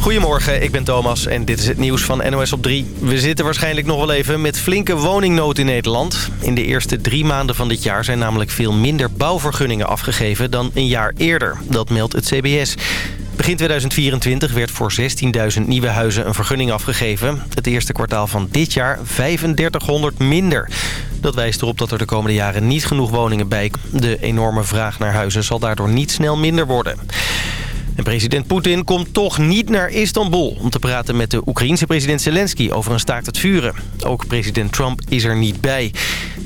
Goedemorgen, ik ben Thomas en dit is het nieuws van NOS op 3. We zitten waarschijnlijk nog wel even met flinke woningnood in Nederland. In de eerste drie maanden van dit jaar zijn namelijk veel minder bouwvergunningen afgegeven dan een jaar eerder. Dat meldt het CBS. Begin 2024 werd voor 16.000 nieuwe huizen een vergunning afgegeven. Het eerste kwartaal van dit jaar 3500 minder. Dat wijst erop dat er de komende jaren niet genoeg woningen bij. De enorme vraag naar huizen zal daardoor niet snel minder worden. En president Poetin komt toch niet naar Istanbul... om te praten met de Oekraïense president Zelensky over een staakt het vuren. Ook president Trump is er niet bij.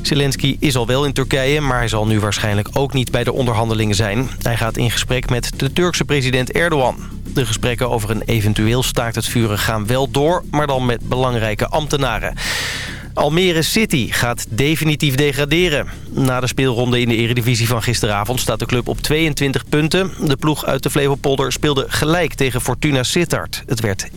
Zelensky is al wel in Turkije, maar hij zal nu waarschijnlijk ook niet bij de onderhandelingen zijn. Hij gaat in gesprek met de Turkse president Erdogan. De gesprekken over een eventueel staakt het vuren gaan wel door... maar dan met belangrijke ambtenaren. Almere City gaat definitief degraderen. Na de speelronde in de eredivisie van gisteravond staat de club op 22 punten. De ploeg uit de Flevopolder speelde gelijk tegen Fortuna Sittard. Het werd 1-1.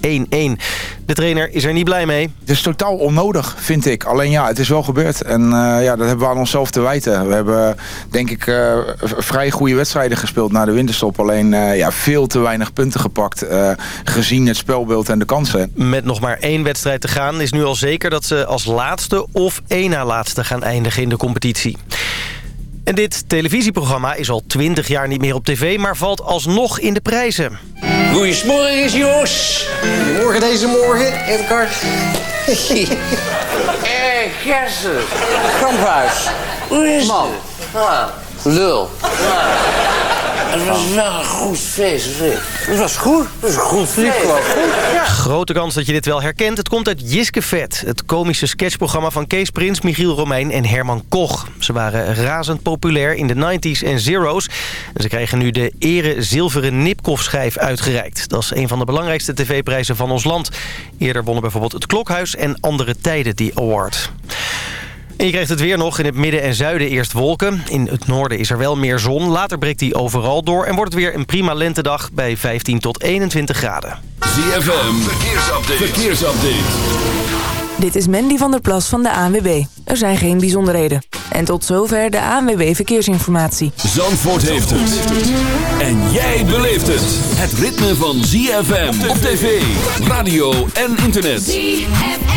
De trainer is er niet blij mee. Het is totaal onnodig, vind ik. Alleen ja, het is wel gebeurd. En uh, ja, dat hebben we aan onszelf te wijten. We hebben, denk ik, uh, vrij goede wedstrijden gespeeld na de winterstop. Alleen uh, ja, veel te weinig punten gepakt. gezien het spelbeeld en de kansen. Met nog maar één wedstrijd te gaan is nu al zeker dat ze als laatste of één na laatste gaan eindigen in de competitie. En dit televisieprogramma is al 20 jaar niet meer op tv... maar valt alsnog in de prijzen. Goedemorgen, jongens. Goedemorgen deze morgen, Edgar. Eh, Gersen. Kamphuis. Hoe is Man. het? Ah. Lul. Ah. Het was wel een goed feest. Het was goed. Het was een goed feest. Ja. Grote kans dat je dit wel herkent. Het komt uit Jiske Vet. Het komische sketchprogramma van Kees Prins, Michiel Romein en Herman Koch. Ze waren razend populair in de 90s en zeros. En ze krijgen nu de ere zilveren Nipkoff-schijf uitgereikt. Dat is een van de belangrijkste tv-prijzen van ons land. Eerder wonnen bijvoorbeeld het Klokhuis en Andere Tijden die award. En je krijgt het weer nog in het midden en zuiden eerst wolken. In het noorden is er wel meer zon. Later breekt die overal door en wordt het weer een prima lentedag bij 15 tot 21 graden. ZFM, verkeersupdate. verkeersupdate. Dit is Mandy van der Plas van de ANWB. Er zijn geen bijzonderheden. En tot zover de ANWB Verkeersinformatie. Zandvoort heeft het. En jij beleeft het. Het ritme van ZFM op tv, radio en internet. ZFM.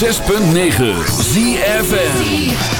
106.9 ZFN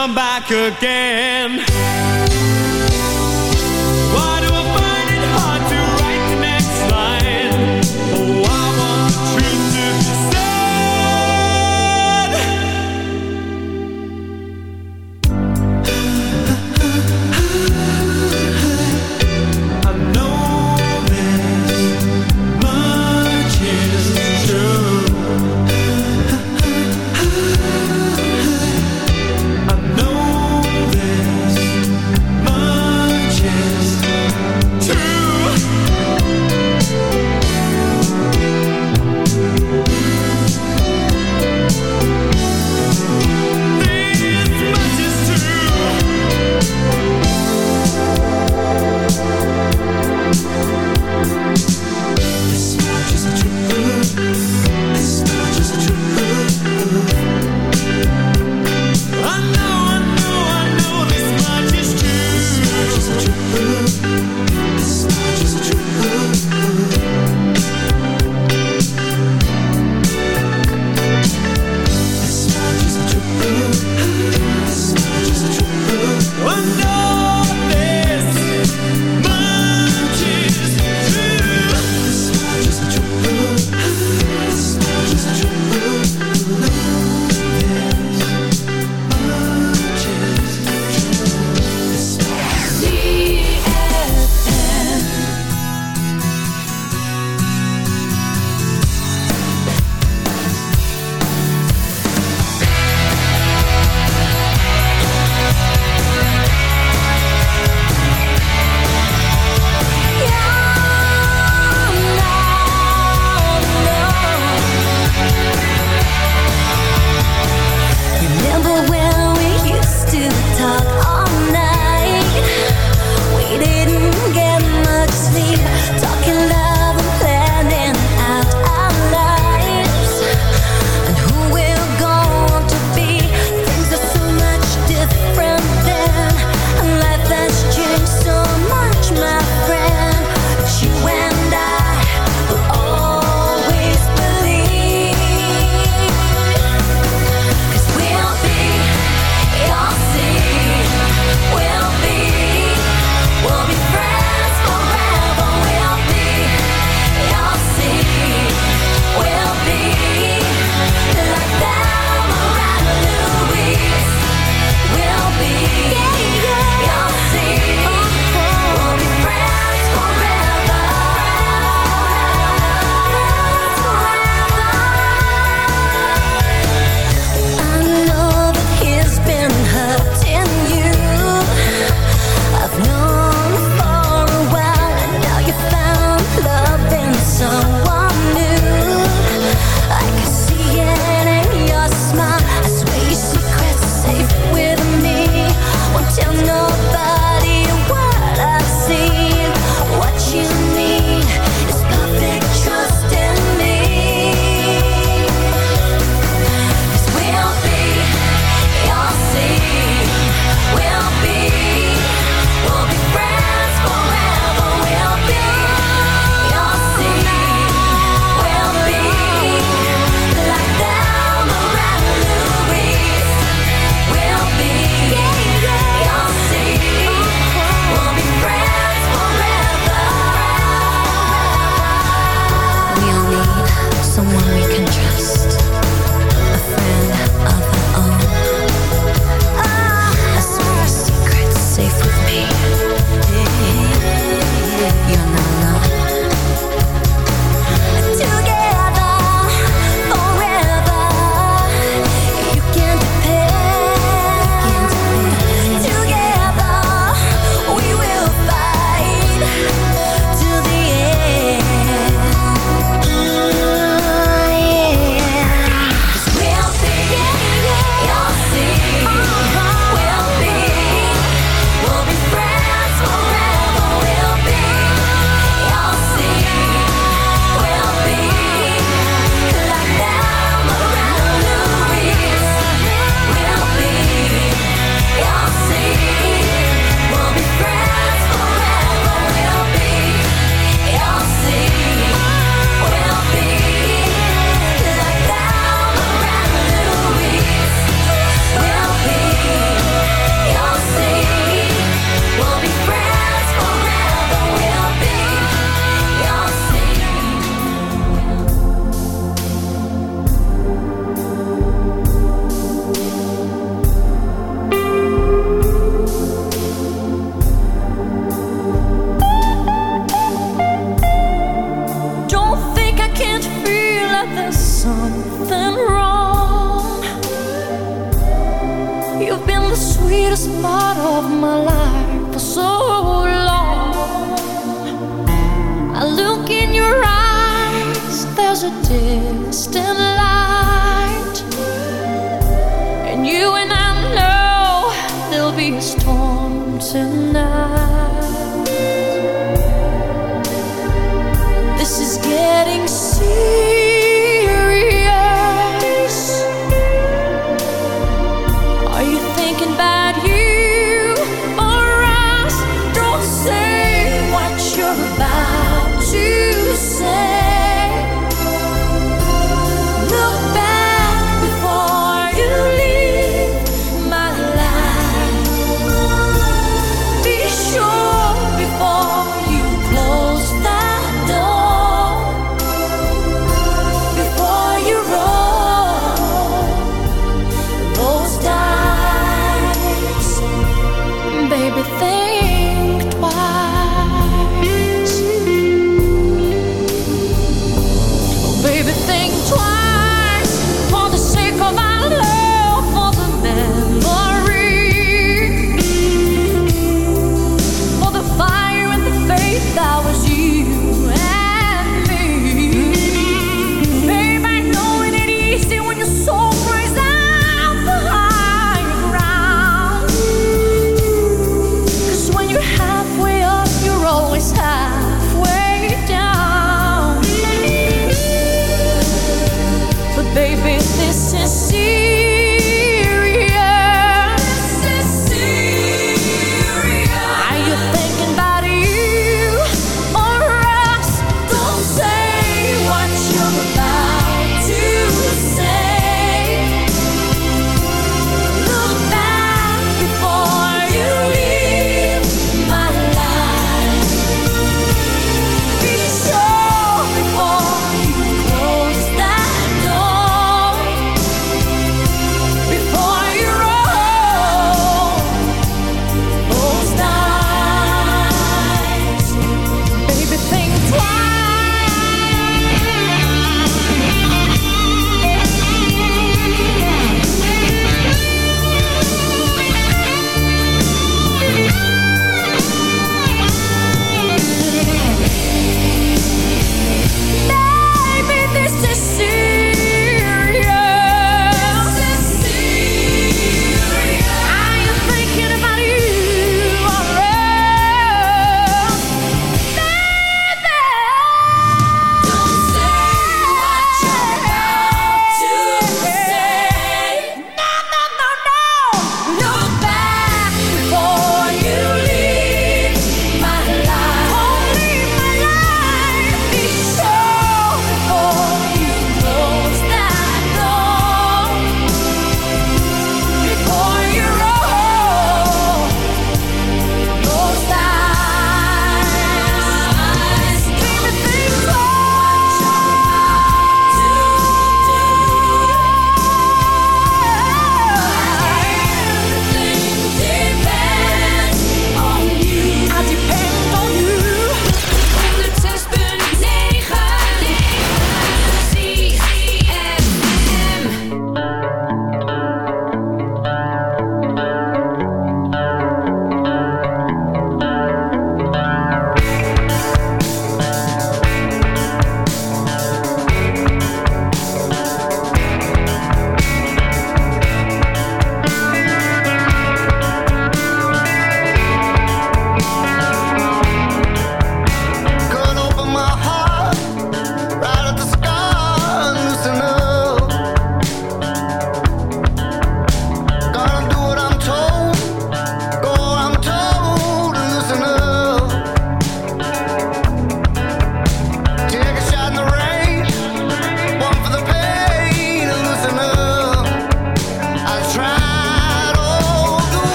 come back again. was a distant light. And you and I know there'll be a storm tonight.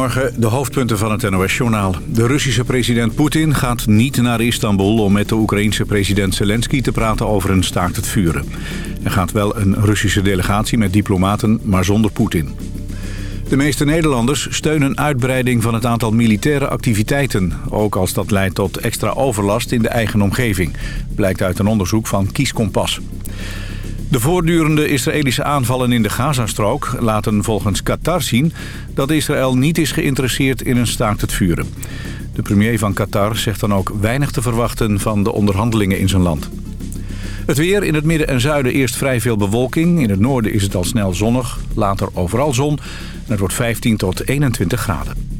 Goedemorgen, de hoofdpunten van het NOS-journaal. De Russische president Poetin gaat niet naar Istanbul om met de Oekraïense president Zelensky te praten over een staakt het vuren. Er gaat wel een Russische delegatie met diplomaten, maar zonder Poetin. De meeste Nederlanders steunen uitbreiding van het aantal militaire activiteiten. Ook als dat leidt tot extra overlast in de eigen omgeving. Blijkt uit een onderzoek van Kieskompas. De voortdurende Israëlische aanvallen in de Gazastrook laten volgens Qatar zien... dat Israël niet is geïnteresseerd in een staakt het vuren. De premier van Qatar zegt dan ook weinig te verwachten van de onderhandelingen in zijn land. Het weer in het midden en zuiden eerst vrij veel bewolking. In het noorden is het al snel zonnig, later overal zon. Het wordt 15 tot 21 graden.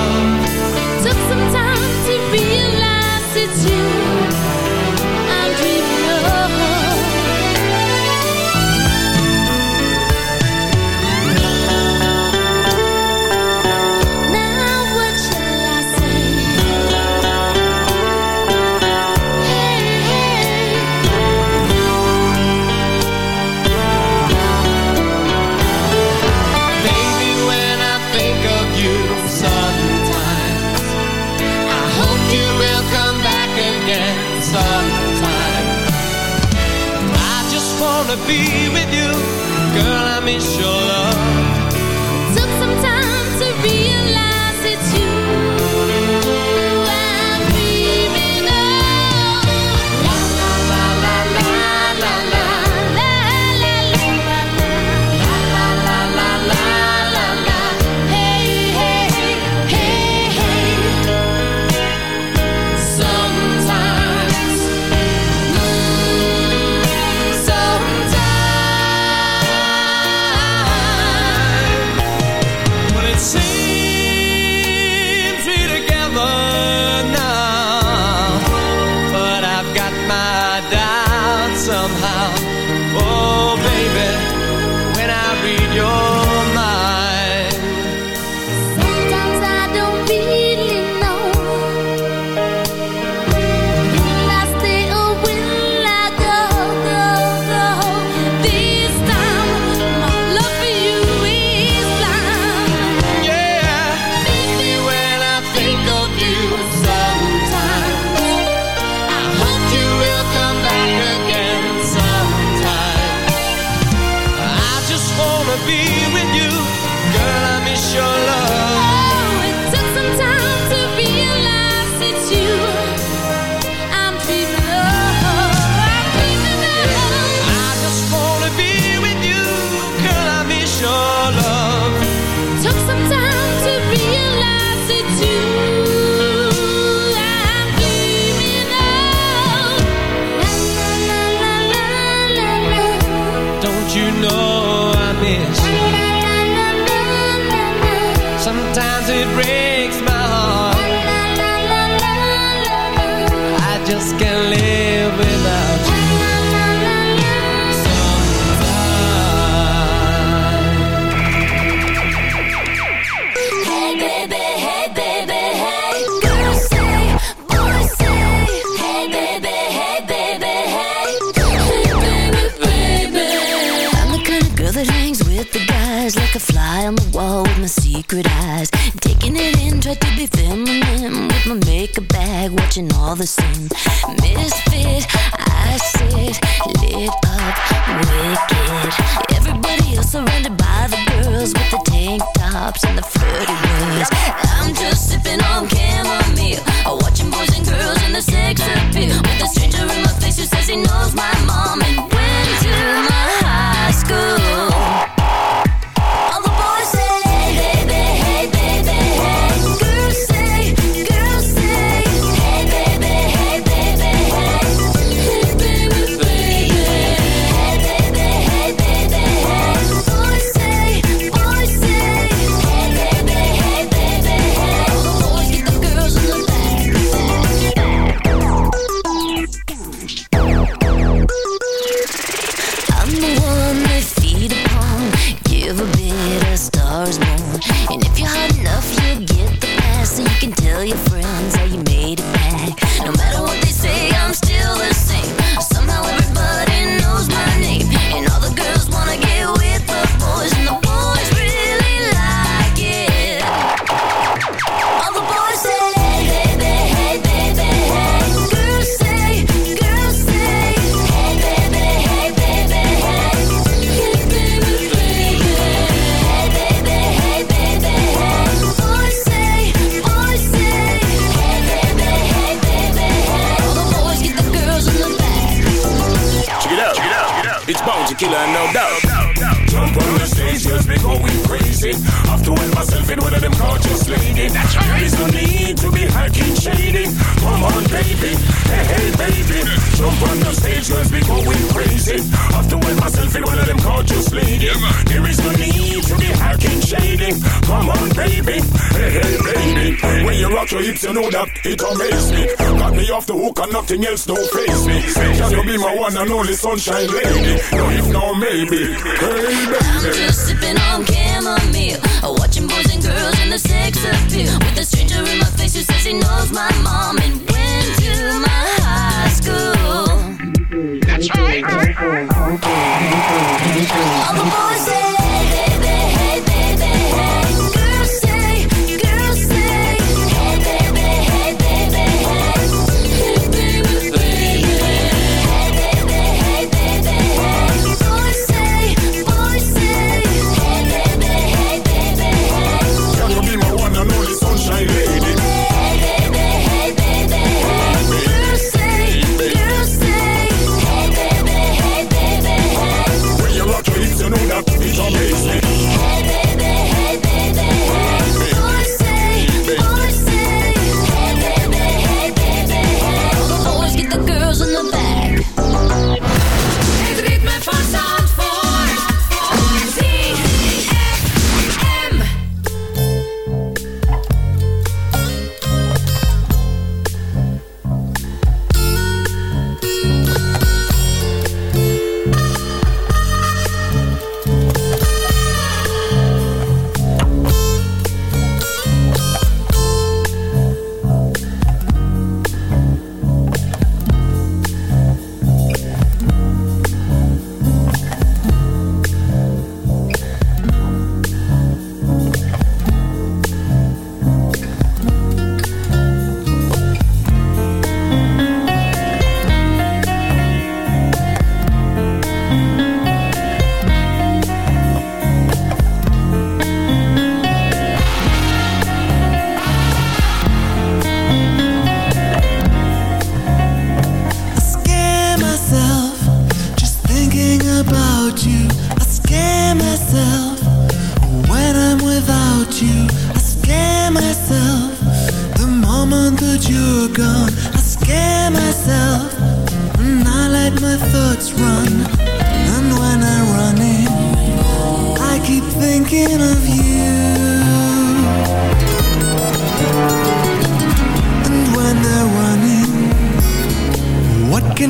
nothing else don't face me. Can you be my one and only sunshine lady? No, if no, maybe.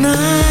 tonight.